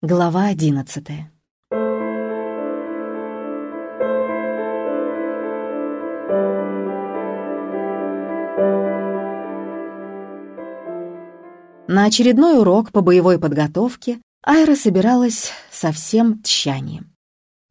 Глава одиннадцатая. На очередной урок по боевой подготовке Айра собиралась со всем тщанием.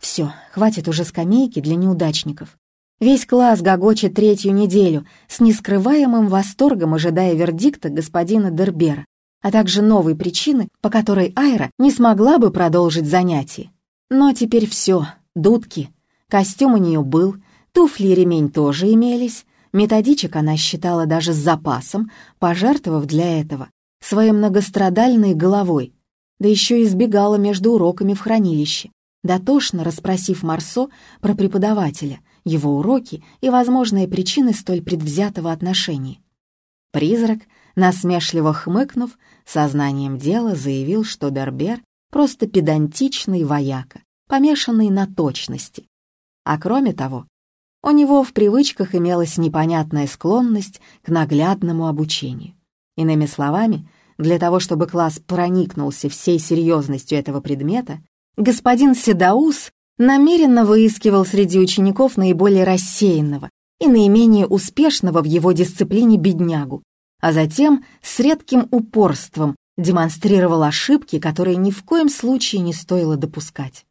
Все, хватит уже скамейки для неудачников. Весь класс гогочет третью неделю, с нескрываемым восторгом ожидая вердикта господина Дербера, а также новой причины, по которой Айра не смогла бы продолжить занятие. Но теперь все, дудки. Костюм у нее был, туфли и ремень тоже имелись, методичек она считала даже с запасом, пожертвовав для этого своей многострадальной головой, да еще избегала между уроками в хранилище, дотошно расспросив Марсо про преподавателя, его уроки и возможные причины столь предвзятого отношения. Призрак, насмешливо хмыкнув, сознанием дела заявил, что Дербер просто педантичный вояка, помешанный на точности. А кроме того, у него в привычках имелась непонятная склонность к наглядному обучению. Иными словами, для того, чтобы класс проникнулся всей серьезностью этого предмета, господин Седаус намеренно выискивал среди учеников наиболее рассеянного и наименее успешного в его дисциплине беднягу, а затем с редким упорством демонстрировал ошибки, которые ни в коем случае не стоило допускать.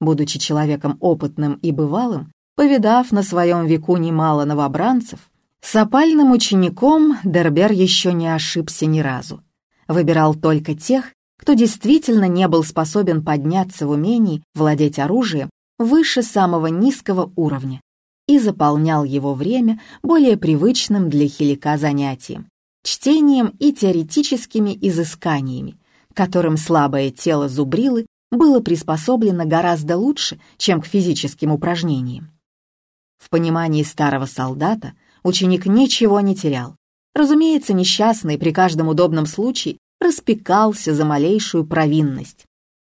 Будучи человеком опытным и бывалым, повидав на своем веку немало новобранцев, с опальным учеником Дербер еще не ошибся ни разу. Выбирал только тех, кто действительно не был способен подняться в умении владеть оружием выше самого низкого уровня и заполнял его время более привычным для хилика занятием — чтением и теоретическими изысканиями, которым слабое тело зубрилы было приспособлено гораздо лучше, чем к физическим упражнениям. В понимании старого солдата ученик ничего не терял. Разумеется, несчастный при каждом удобном случае распекался за малейшую провинность,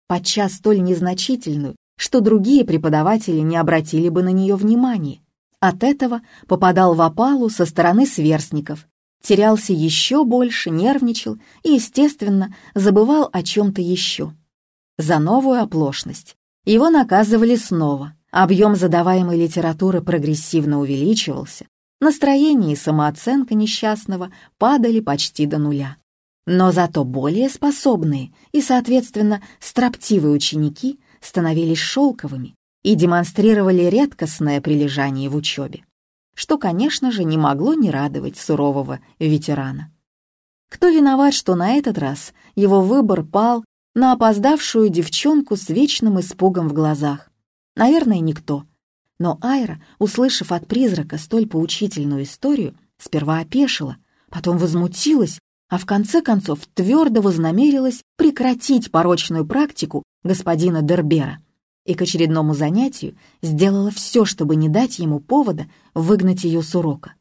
подчас столь незначительную, что другие преподаватели не обратили бы на нее внимания. От этого попадал в опалу со стороны сверстников, терялся еще больше, нервничал и, естественно, забывал о чем-то еще. За новую оплошность его наказывали снова, объем задаваемой литературы прогрессивно увеличивался, настроение и самооценка несчастного падали почти до нуля. Но зато более способные и, соответственно, строптивые ученики становились шелковыми, и демонстрировали редкостное прилежание в учебе, что, конечно же, не могло не радовать сурового ветерана. Кто виноват, что на этот раз его выбор пал на опоздавшую девчонку с вечным испугом в глазах? Наверное, никто. Но Айра, услышав от призрака столь поучительную историю, сперва опешила, потом возмутилась, а в конце концов твердо вознамерилась прекратить порочную практику господина Дербера и к очередному занятию сделала все, чтобы не дать ему повода выгнать ее с урока.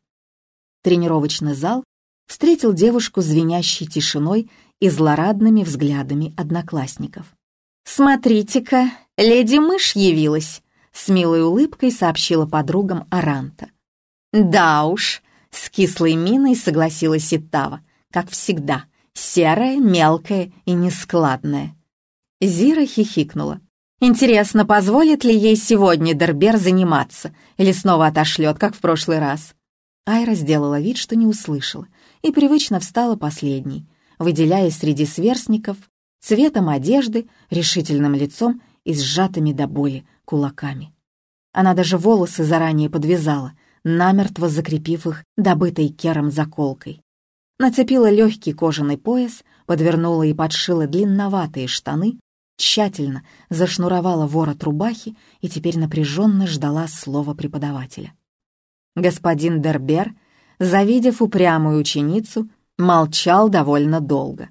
Тренировочный зал встретил девушку звенящей тишиной и злорадными взглядами одноклассников. «Смотрите-ка, леди-мышь явилась!» — с милой улыбкой сообщила подругам Аранта. «Да уж», — с кислой миной согласилась Итава, как всегда, серая, мелкая и нескладная. Зира хихикнула. Интересно, позволит ли ей сегодня Дербер заниматься или снова отошлет, как в прошлый раз? Айра сделала вид, что не услышала, и привычно встала последней, выделяясь среди сверстников цветом одежды, решительным лицом и сжатыми до боли кулаками. Она даже волосы заранее подвязала, намертво закрепив их добытой кером заколкой. Нацепила легкий кожаный пояс, подвернула и подшила длинноватые штаны, тщательно зашнуровала ворот рубахи и теперь напряженно ждала слова преподавателя. Господин Дербер, завидев упрямую ученицу, молчал довольно долго.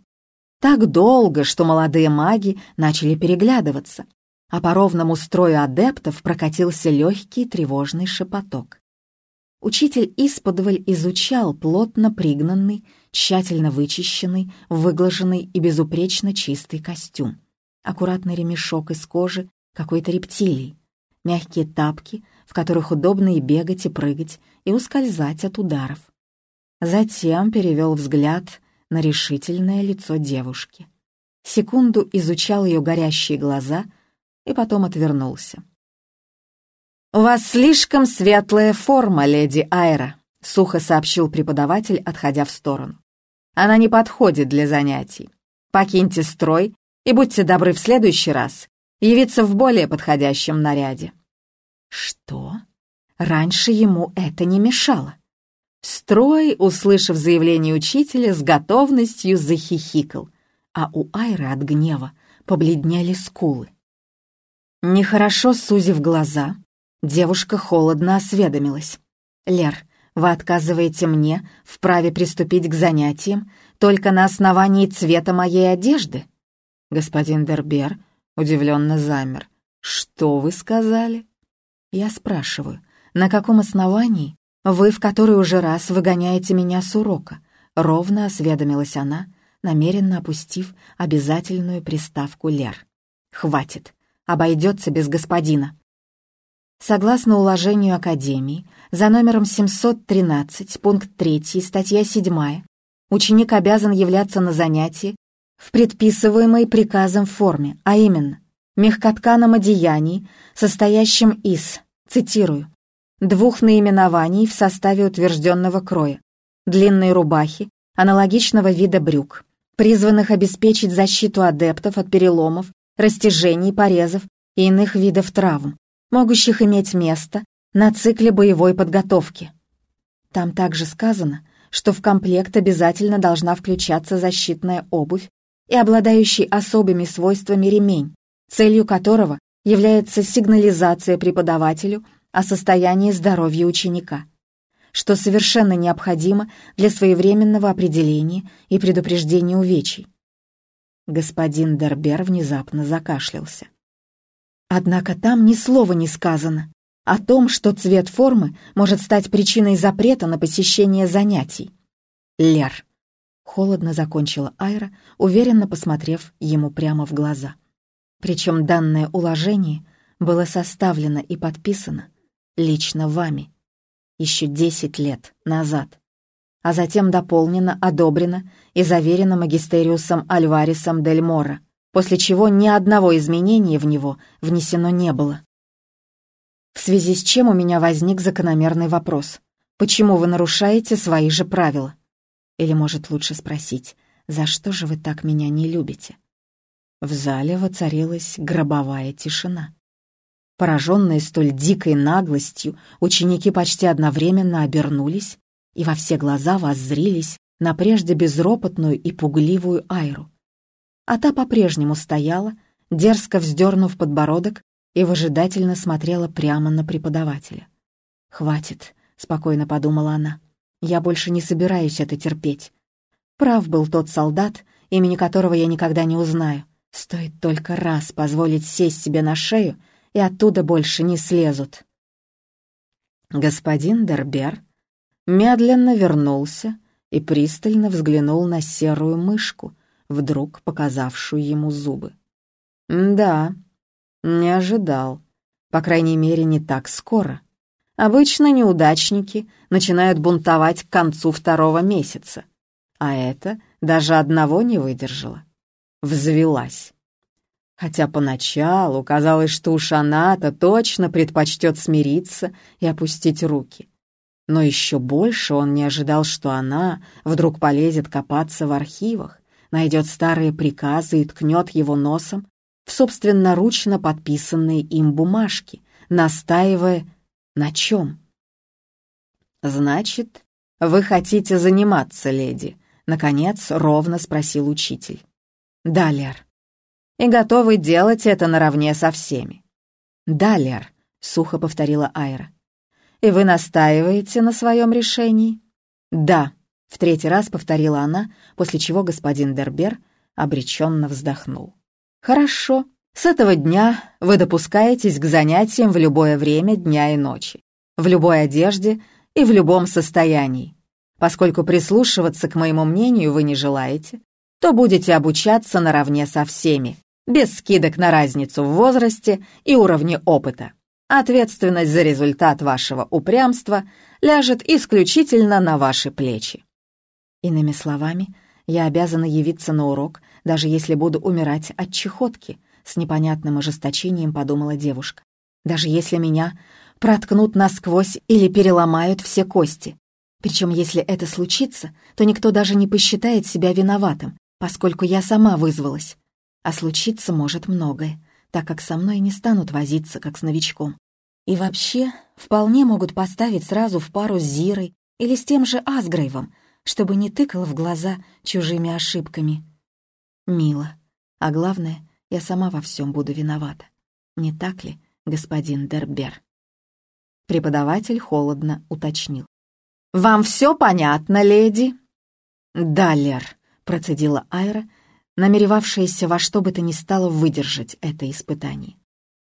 Так долго, что молодые маги начали переглядываться, а по ровному строю адептов прокатился легкий тревожный шепоток. Учитель исподволь изучал плотно пригнанный, тщательно вычищенный, выглаженный и безупречно чистый костюм аккуратный ремешок из кожи какой-то рептилии, мягкие тапки, в которых удобно и бегать, и прыгать, и ускользать от ударов. Затем перевел взгляд на решительное лицо девушки. секунду изучал ее горящие глаза и потом отвернулся. «У вас слишком светлая форма, леди Айра», — сухо сообщил преподаватель, отходя в сторону. «Она не подходит для занятий. Покиньте строй и будьте добры в следующий раз явиться в более подходящем наряде». «Что?» Раньше ему это не мешало. Строй, услышав заявление учителя, с готовностью захихикал, а у Айры от гнева побледнели скулы. Нехорошо сузив глаза, девушка холодно осведомилась. «Лер, вы отказываете мне в праве приступить к занятиям только на основании цвета моей одежды?» Господин Дербер удивленно замер. «Что вы сказали?» Я спрашиваю, на каком основании вы в который уже раз выгоняете меня с урока? Ровно осведомилась она, намеренно опустив обязательную приставку «лер». «Хватит, обойдется без господина». Согласно уложению Академии, за номером 713, пункт 3, статья 7, ученик обязан являться на занятии в предписываемой приказом форме, а именно мягкотканом одеянии, состоящем из, цитирую, двух наименований в составе утвержденного кроя, длинной рубахи, аналогичного вида брюк, призванных обеспечить защиту адептов от переломов, растяжений, порезов и иных видов травм, могущих иметь место на цикле боевой подготовки. Там также сказано, что в комплект обязательно должна включаться защитная обувь и обладающий особыми свойствами ремень, целью которого является сигнализация преподавателю о состоянии здоровья ученика, что совершенно необходимо для своевременного определения и предупреждения увечий. Господин Дербер внезапно закашлялся. Однако там ни слова не сказано о том, что цвет формы может стать причиной запрета на посещение занятий. Лер. Холодно закончила Айра, уверенно посмотрев ему прямо в глаза. Причем данное уложение было составлено и подписано лично вами еще десять лет назад, а затем дополнено, одобрено и заверено магистериусом Альварисом Дель Моро, после чего ни одного изменения в него внесено не было. В связи с чем у меня возник закономерный вопрос. Почему вы нарушаете свои же правила? Или, может, лучше спросить, за что же вы так меня не любите? В зале воцарилась гробовая тишина. Пораженные столь дикой наглостью, ученики почти одновременно обернулись и во все глаза воззрились на прежде безропотную и пугливую Айру. А та по-прежнему стояла, дерзко вздернув подбородок и выжидательно смотрела прямо на преподавателя. «Хватит», — спокойно подумала она, — «я больше не собираюсь это терпеть. Прав был тот солдат, имени которого я никогда не узнаю. Стоит только раз позволить сесть себе на шею, и оттуда больше не слезут. Господин Дербер медленно вернулся и пристально взглянул на серую мышку, вдруг показавшую ему зубы. «Да, не ожидал. По крайней мере, не так скоро. Обычно неудачники начинают бунтовать к концу второго месяца, а это даже одного не выдержала взвелась. Хотя поначалу казалось, что уж она-то точно предпочтет смириться и опустить руки. Но еще больше он не ожидал, что она вдруг полезет копаться в архивах, найдет старые приказы и ткнет его носом в собственноручно подписанные им бумажки, настаивая на чем? «Значит, вы хотите заниматься, леди?» — наконец ровно спросил учитель. «Да, Лер». «И готовы делать это наравне со всеми». «Да, Лер», — сухо повторила Айра. «И вы настаиваете на своем решении?» «Да», — в третий раз повторила она, после чего господин Дербер обреченно вздохнул. «Хорошо. С этого дня вы допускаетесь к занятиям в любое время дня и ночи, в любой одежде и в любом состоянии. Поскольку прислушиваться к моему мнению вы не желаете, то будете обучаться наравне со всеми, без скидок на разницу в возрасте и уровне опыта. Ответственность за результат вашего упрямства ляжет исключительно на ваши плечи. Иными словами, я обязана явиться на урок даже если буду умирать от чехотки, с непонятным ожесточением подумала девушка. Даже если меня проткнут насквозь или переломают все кости. Причем, если это случится, то никто даже не посчитает себя виноватым, поскольку я сама вызвалась. А случиться может многое, так как со мной не станут возиться, как с новичком. И вообще, вполне могут поставить сразу в пару с Зирой или с тем же Асгрейвом, чтобы не тыкал в глаза чужими ошибками. Мило. А главное, я сама во всем буду виновата. Не так ли, господин Дербер? Преподаватель холодно уточнил. «Вам все понятно, леди?» «Да, Лер», — процедила Айра, намеревавшаяся во что бы то ни стало выдержать это испытание.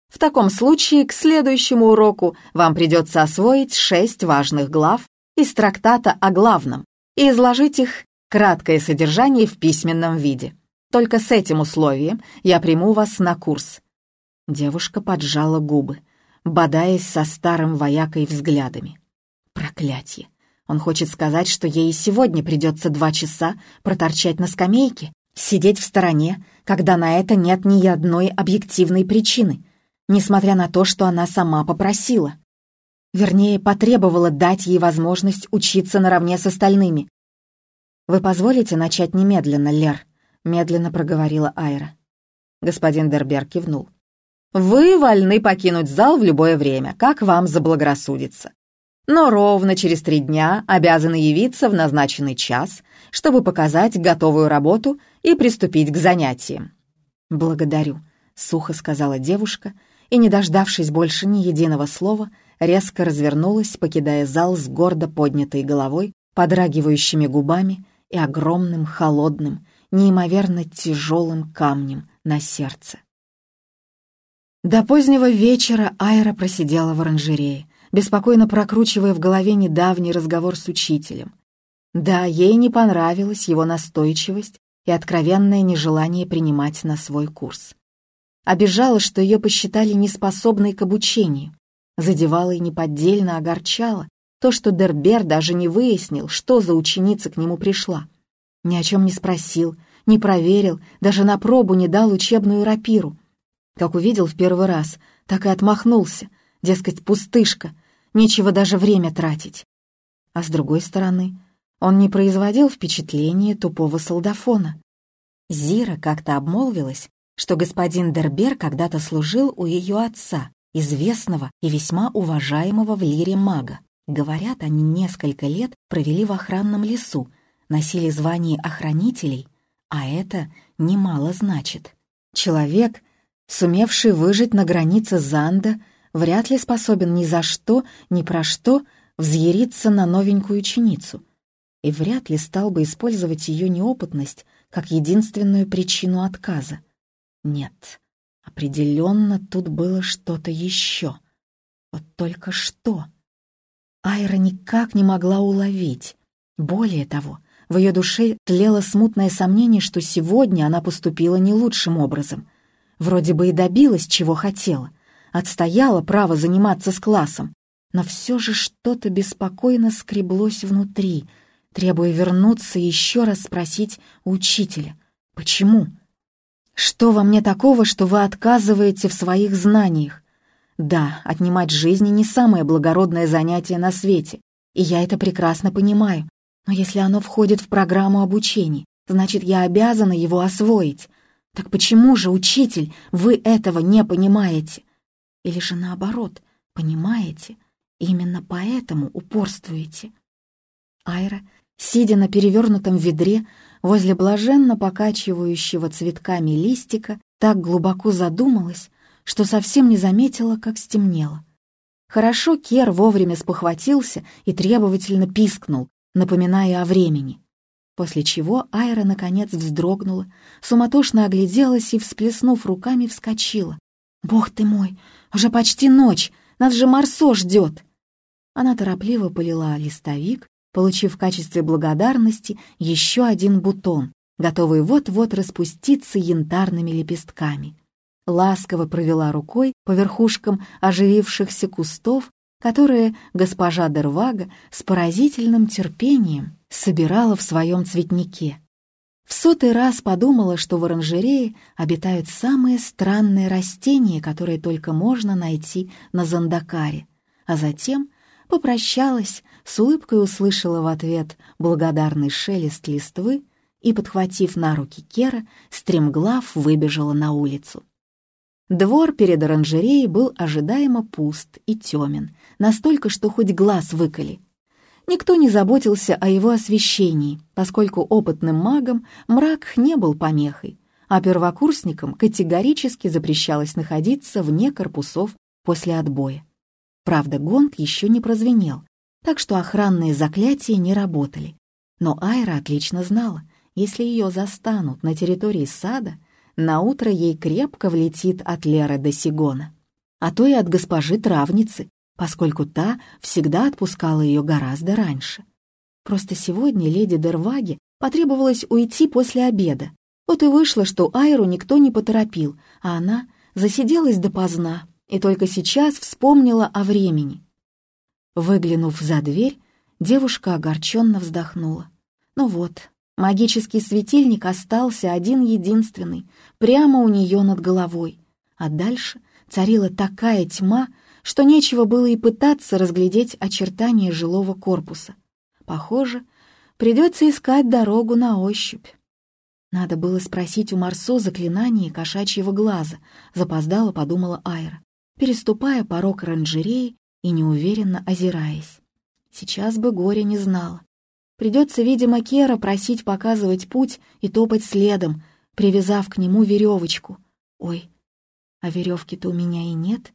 «В таком случае к следующему уроку вам придется освоить шесть важных глав из трактата о главном и изложить их краткое содержание в письменном виде. Только с этим условием я приму вас на курс». Девушка поджала губы, бодаясь со старым воякой взглядами. Проклятье! Он хочет сказать, что ей и сегодня придется два часа проторчать на скамейке, сидеть в стороне, когда на это нет ни одной объективной причины, несмотря на то, что она сама попросила. Вернее, потребовала дать ей возможность учиться наравне с остальными. «Вы позволите начать немедленно, Лер?» — медленно проговорила Айра. Господин Дербер кивнул. «Вы вольны покинуть зал в любое время, как вам заблагорассудится но ровно через три дня обязаны явиться в назначенный час, чтобы показать готовую работу и приступить к занятиям. «Благодарю», — сухо сказала девушка, и, не дождавшись больше ни единого слова, резко развернулась, покидая зал с гордо поднятой головой, подрагивающими губами и огромным, холодным, неимоверно тяжелым камнем на сердце. До позднего вечера Айра просидела в оранжерее, беспокойно прокручивая в голове недавний разговор с учителем. Да, ей не понравилась его настойчивость и откровенное нежелание принимать на свой курс. Обижала, что ее посчитали неспособной к обучению. Задевала и неподдельно огорчала то, что Дербер даже не выяснил, что за ученица к нему пришла. Ни о чем не спросил, не проверил, даже на пробу не дал учебную рапиру. Как увидел в первый раз, так и отмахнулся, дескать, пустышка, нечего даже время тратить. А с другой стороны, он не производил впечатления тупого солдафона. Зира как-то обмолвилась, что господин Дербер когда-то служил у ее отца, известного и весьма уважаемого в лире мага. Говорят, они несколько лет провели в охранном лесу, носили звание охранителей, а это немало значит. Человек, сумевший выжить на границе Занда вряд ли способен ни за что, ни про что взъяриться на новенькую ученицу и вряд ли стал бы использовать ее неопытность как единственную причину отказа. Нет, определенно тут было что-то еще. Вот только что. Айра никак не могла уловить. Более того, в ее душе тлело смутное сомнение, что сегодня она поступила не лучшим образом. Вроде бы и добилась, чего хотела — отстояла право заниматься с классом, но все же что-то беспокойно скреблось внутри, требуя вернуться и еще раз спросить у учителя, почему? Что во мне такого, что вы отказываете в своих знаниях? Да, отнимать жизни не самое благородное занятие на свете, и я это прекрасно понимаю, но если оно входит в программу обучения, значит, я обязана его освоить. Так почему же, учитель, вы этого не понимаете? Или же наоборот, понимаете, именно поэтому упорствуете? Айра, сидя на перевернутом ведре возле блаженно покачивающего цветками листика, так глубоко задумалась, что совсем не заметила, как стемнело. Хорошо Кер вовремя спохватился и требовательно пискнул, напоминая о времени. После чего Айра наконец вздрогнула, суматошно огляделась и, всплеснув руками, вскочила. «Бог ты мой! Уже почти ночь! Нас же Марсо ждет!» Она торопливо полила листовик, получив в качестве благодарности еще один бутон, готовый вот-вот распуститься янтарными лепестками. Ласково провела рукой по верхушкам оживившихся кустов, которые госпожа Дервага с поразительным терпением собирала в своем цветнике. В сотый раз подумала, что в оранжерее обитают самые странные растения, которые только можно найти на Зандакаре, а затем попрощалась, с улыбкой услышала в ответ благодарный шелест листвы и, подхватив на руки Кера, стремглав выбежала на улицу. Двор перед оранжереей был ожидаемо пуст и темен, настолько, что хоть глаз выколи. Никто не заботился о его освещении, поскольку опытным магам мрак не был помехой, а первокурсникам категорически запрещалось находиться вне корпусов после отбоя. Правда, гонг еще не прозвенел, так что охранные заклятия не работали. Но Айра отлично знала, если ее застанут на территории сада, на утро ей крепко влетит от Леры до Сигона, а то и от госпожи травницы, поскольку та всегда отпускала ее гораздо раньше. Просто сегодня леди Дерваги потребовалось уйти после обеда. Вот и вышло, что Айру никто не поторопил, а она засиделась допоздна и только сейчас вспомнила о времени. Выглянув за дверь, девушка огорченно вздохнула. Ну вот, магический светильник остался один-единственный, прямо у нее над головой, а дальше царила такая тьма, что нечего было и пытаться разглядеть очертания жилого корпуса. Похоже, придется искать дорогу на ощупь. Надо было спросить у Марсо заклинание кошачьего глаза, запоздало подумала Айра, переступая порог оранжереи и неуверенно озираясь. Сейчас бы горе не знала. Придется, видимо, Кера просить показывать путь и топать следом, привязав к нему веревочку. Ой, а веревки-то у меня и нет.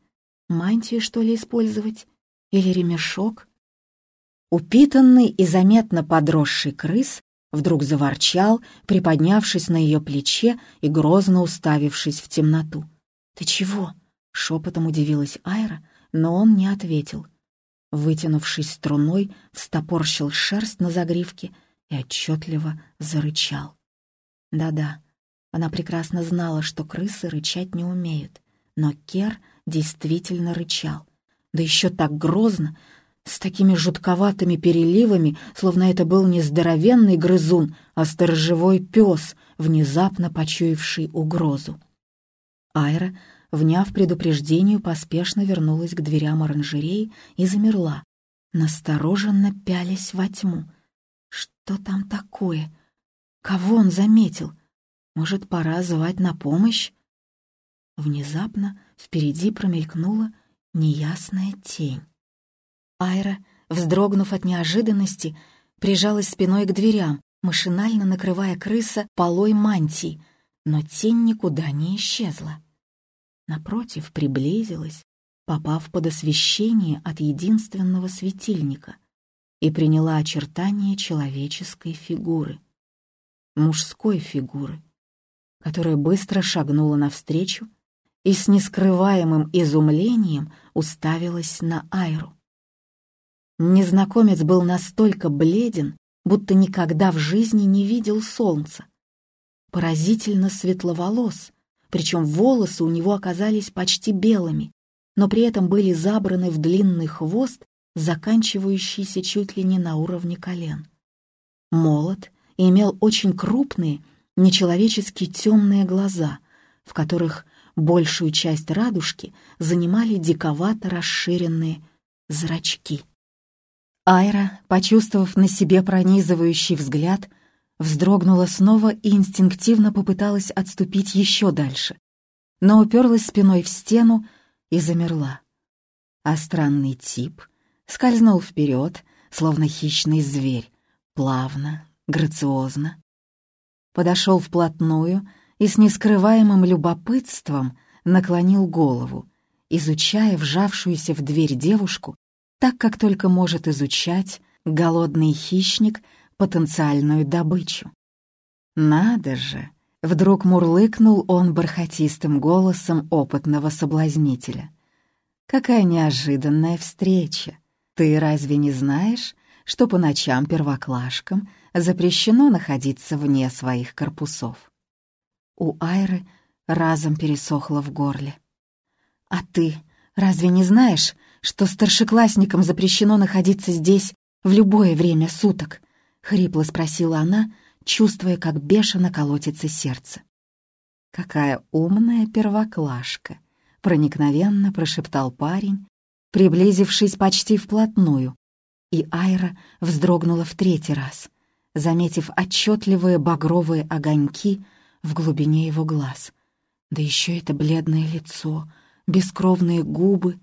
Мантию, что ли, использовать? Или ремешок? Упитанный и заметно подросший крыс вдруг заворчал, приподнявшись на ее плече и грозно уставившись в темноту. «Ты чего?» — шепотом удивилась Айра, но он не ответил. Вытянувшись струной, встопорщил шерсть на загривке и отчетливо зарычал. Да-да, она прекрасно знала, что крысы рычать не умеют, но Кер действительно рычал. Да еще так грозно, с такими жутковатыми переливами, словно это был не здоровенный грызун, а сторожевой пес, внезапно почуявший угрозу. Айра, вняв предупреждению, поспешно вернулась к дверям оранжереи и замерла, настороженно пялясь во тьму. Что там такое? Кого он заметил? Может, пора звать на помощь? Внезапно впереди промелькнула неясная тень. Айра, вздрогнув от неожиданности, прижалась спиной к дверям, машинально накрывая крыса полой мантии, но тень никуда не исчезла. Напротив, приблизилась, попав под освещение от единственного светильника, и приняла очертания человеческой фигуры, мужской фигуры, которая быстро шагнула навстречу и с нескрываемым изумлением уставилась на Айру. Незнакомец был настолько бледен, будто никогда в жизни не видел солнца. Поразительно светловолос, причем волосы у него оказались почти белыми, но при этом были забраны в длинный хвост, заканчивающийся чуть ли не на уровне колен. Молот имел очень крупные, нечеловечески темные глаза, в которых большую часть радужки занимали диковато расширенные зрачки. Айра, почувствовав на себе пронизывающий взгляд, вздрогнула снова и инстинктивно попыталась отступить еще дальше, но уперлась спиной в стену и замерла. А странный тип скользнул вперед, словно хищный зверь, плавно, грациозно, подошел вплотную и с нескрываемым любопытством наклонил голову, изучая вжавшуюся в дверь девушку, так как только может изучать голодный хищник потенциальную добычу. «Надо же!» — вдруг мурлыкнул он бархатистым голосом опытного соблазнителя. «Какая неожиданная встреча! Ты разве не знаешь, что по ночам первоклашкам запрещено находиться вне своих корпусов. У Айры разом пересохло в горле. «А ты разве не знаешь, что старшеклассникам запрещено находиться здесь в любое время суток?» — хрипло спросила она, чувствуя, как бешено колотится сердце. «Какая умная первоклашка!» — проникновенно прошептал парень, приблизившись почти вплотную, и Айра вздрогнула в третий раз, заметив отчетливые багровые огоньки в глубине его глаз. Да еще это бледное лицо, бескровные губы.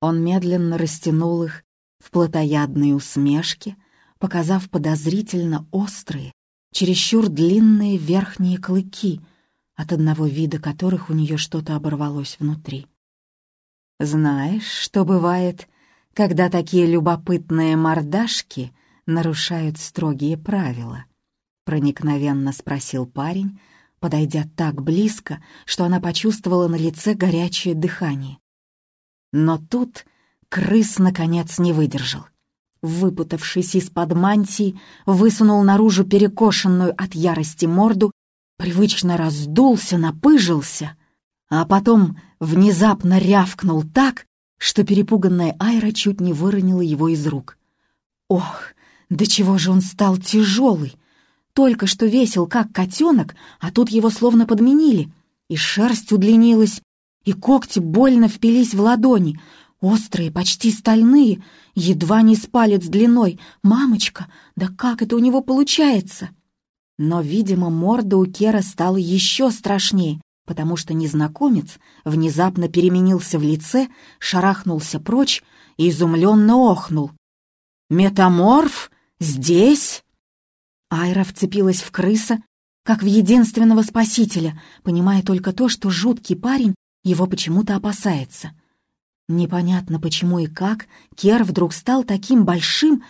Он медленно растянул их в плотоядной усмешке, показав подозрительно острые, чересчур длинные верхние клыки, от одного вида которых у нее что-то оборвалось внутри. «Знаешь, что бывает, когда такие любопытные мордашки нарушают строгие правила?» — проникновенно спросил парень, подойдя так близко, что она почувствовала на лице горячее дыхание. Но тут крыс, наконец, не выдержал. Выпутавшись из-под мантии, высунул наружу перекошенную от ярости морду, привычно раздулся, напыжился, а потом внезапно рявкнул так, что перепуганная Айра чуть не выронила его из рук. Ох, до чего же он стал тяжелый! Только что весил, как котенок, а тут его словно подменили, и шерсть удлинилась, и когти больно впились в ладони, острые, почти стальные, едва не с палец длиной. «Мамочка, да как это у него получается?» Но, видимо, морда у Кера стала еще страшнее, потому что незнакомец внезапно переменился в лице, шарахнулся прочь и изумленно охнул. «Метаморф? Здесь?» Айра вцепилась в крыса, как в единственного спасителя, понимая только то, что жуткий парень его почему-то опасается. Непонятно почему и как Кер вдруг стал таким большим,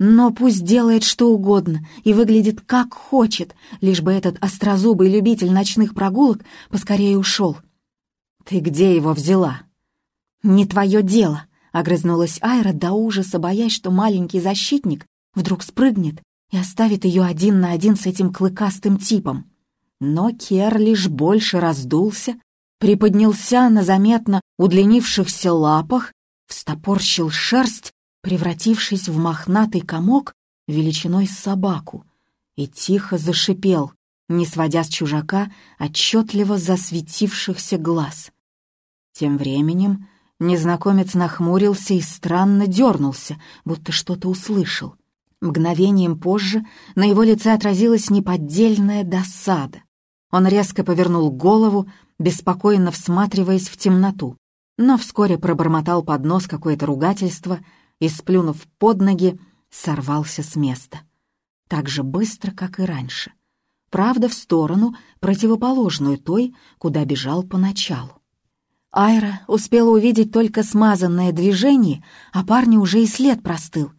но пусть делает что угодно и выглядит как хочет, лишь бы этот острозубый любитель ночных прогулок поскорее ушел. «Ты где его взяла?» «Не твое дело», — огрызнулась Айра до ужаса, боясь, что маленький защитник вдруг спрыгнет и оставит ее один на один с этим клыкастым типом. Но Кер лишь больше раздулся приподнялся на заметно удлинившихся лапах, встопорщил шерсть, превратившись в мохнатый комок величиной с собаку, и тихо зашипел, не сводя с чужака отчетливо засветившихся глаз. Тем временем незнакомец нахмурился и странно дернулся, будто что-то услышал. Мгновением позже на его лице отразилась неподдельная досада. Он резко повернул голову, беспокойно всматриваясь в темноту, но вскоре пробормотал под нос какое-то ругательство и, сплюнув под ноги, сорвался с места. Так же быстро, как и раньше. Правда, в сторону, противоположную той, куда бежал поначалу. Айра успела увидеть только смазанное движение, а парню уже и след простыл.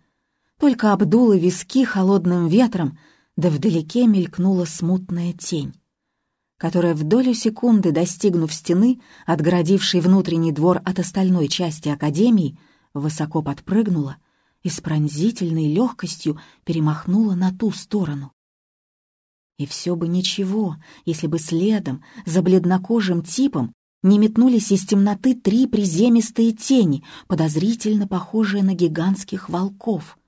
Только обдуло виски холодным ветром, да вдалеке мелькнула смутная тень которая в долю секунды, достигнув стены, отгородившей внутренний двор от остальной части Академии, высоко подпрыгнула и с пронзительной легкостью перемахнула на ту сторону. И все бы ничего, если бы следом, за бледнокожим типом, не метнулись из темноты три приземистые тени, подозрительно похожие на гигантских волков.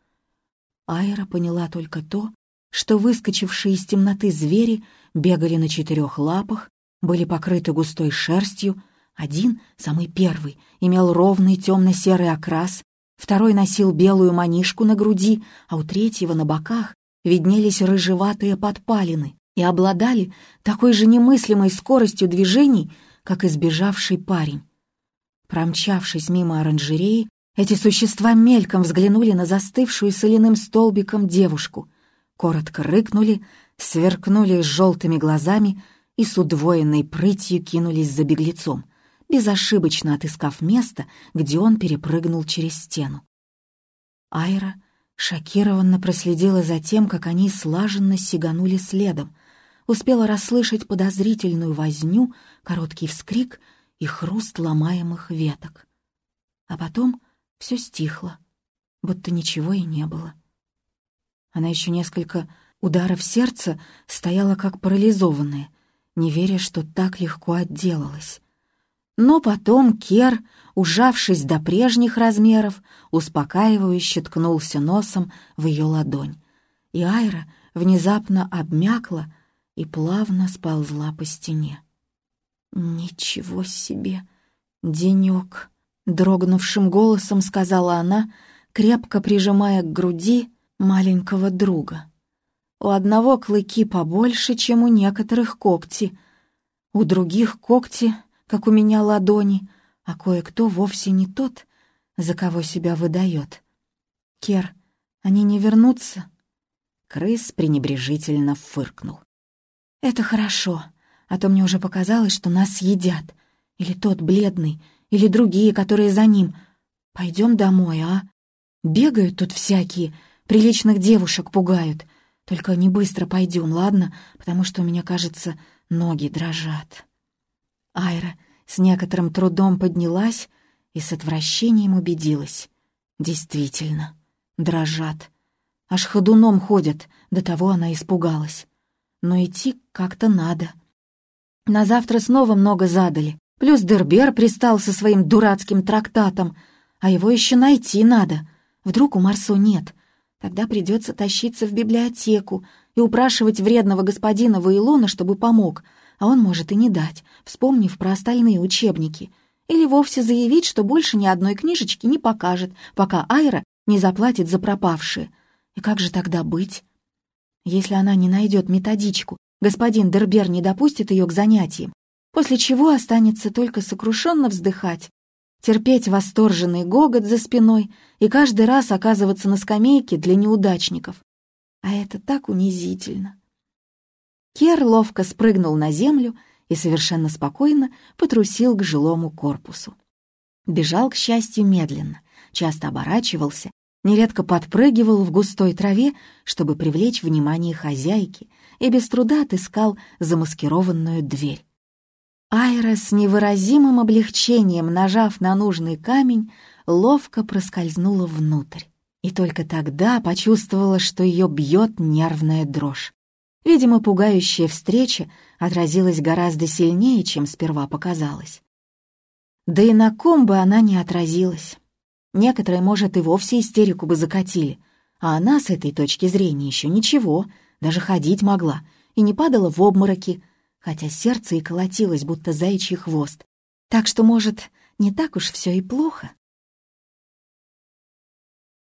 Айра поняла только то, что выскочившие из темноты звери бегали на четырех лапах, были покрыты густой шерстью, один, самый первый, имел ровный темно-серый окрас, второй носил белую манишку на груди, а у третьего на боках виднелись рыжеватые подпалины и обладали такой же немыслимой скоростью движений, как избежавший парень. Промчавшись мимо оранжереи, эти существа мельком взглянули на застывшую соляным столбиком девушку коротко рыкнули, сверкнули желтыми глазами и с удвоенной прытью кинулись за беглецом, безошибочно отыскав место, где он перепрыгнул через стену. Айра шокированно проследила за тем, как они слаженно сиганули следом, успела расслышать подозрительную возню, короткий вскрик и хруст ломаемых веток. А потом все стихло, будто ничего и не было. Она еще несколько ударов сердца стояла как парализованная, не веря, что так легко отделалась. Но потом Кер, ужавшись до прежних размеров, успокаивающе ткнулся носом в ее ладонь. И Айра внезапно обмякла и плавно сползла по стене. «Ничего себе! Денек!» — дрогнувшим голосом сказала она, крепко прижимая к груди маленького друга. У одного клыки побольше, чем у некоторых когти. У других когти, как у меня ладони, а кое-кто вовсе не тот, за кого себя выдает. Кер, они не вернутся?» Крыс пренебрежительно фыркнул. «Это хорошо, а то мне уже показалось, что нас съедят. Или тот бледный, или другие, которые за ним. Пойдем домой, а? Бегают тут всякие, приличных девушек пугают. Только не быстро пойдем, ладно? Потому что у меня, кажется, ноги дрожат». Айра с некоторым трудом поднялась и с отвращением убедилась. Действительно, дрожат. Аж ходуном ходят, до того она испугалась. Но идти как-то надо. На завтра снова много задали. Плюс Дербер пристал со своим дурацким трактатом, а его еще найти надо. Вдруг у Марсо нет. Тогда придется тащиться в библиотеку и упрашивать вредного господина Ваилона, чтобы помог, а он может и не дать, вспомнив про остальные учебники. Или вовсе заявить, что больше ни одной книжечки не покажет, пока Айра не заплатит за пропавшие. И как же тогда быть? Если она не найдет методичку, господин Дербер не допустит ее к занятиям, после чего останется только сокрушенно вздыхать, терпеть восторженный гогот за спиной и каждый раз оказываться на скамейке для неудачников. А это так унизительно. Кер ловко спрыгнул на землю и совершенно спокойно потрусил к жилому корпусу. Бежал, к счастью, медленно, часто оборачивался нередко подпрыгивал в густой траве, чтобы привлечь внимание хозяйки, и без труда отыскал замаскированную дверь. Айра с невыразимым облегчением, нажав на нужный камень, ловко проскользнула внутрь. И только тогда почувствовала, что ее бьет нервная дрожь. Видимо, пугающая встреча отразилась гораздо сильнее, чем сперва показалось. Да и на ком бы она не отразилась. Некоторые, может, и вовсе истерику бы закатили. А она с этой точки зрения еще ничего, даже ходить могла и не падала в обмороки, хотя сердце и колотилось, будто заячий хвост. Так что, может, не так уж все и плохо.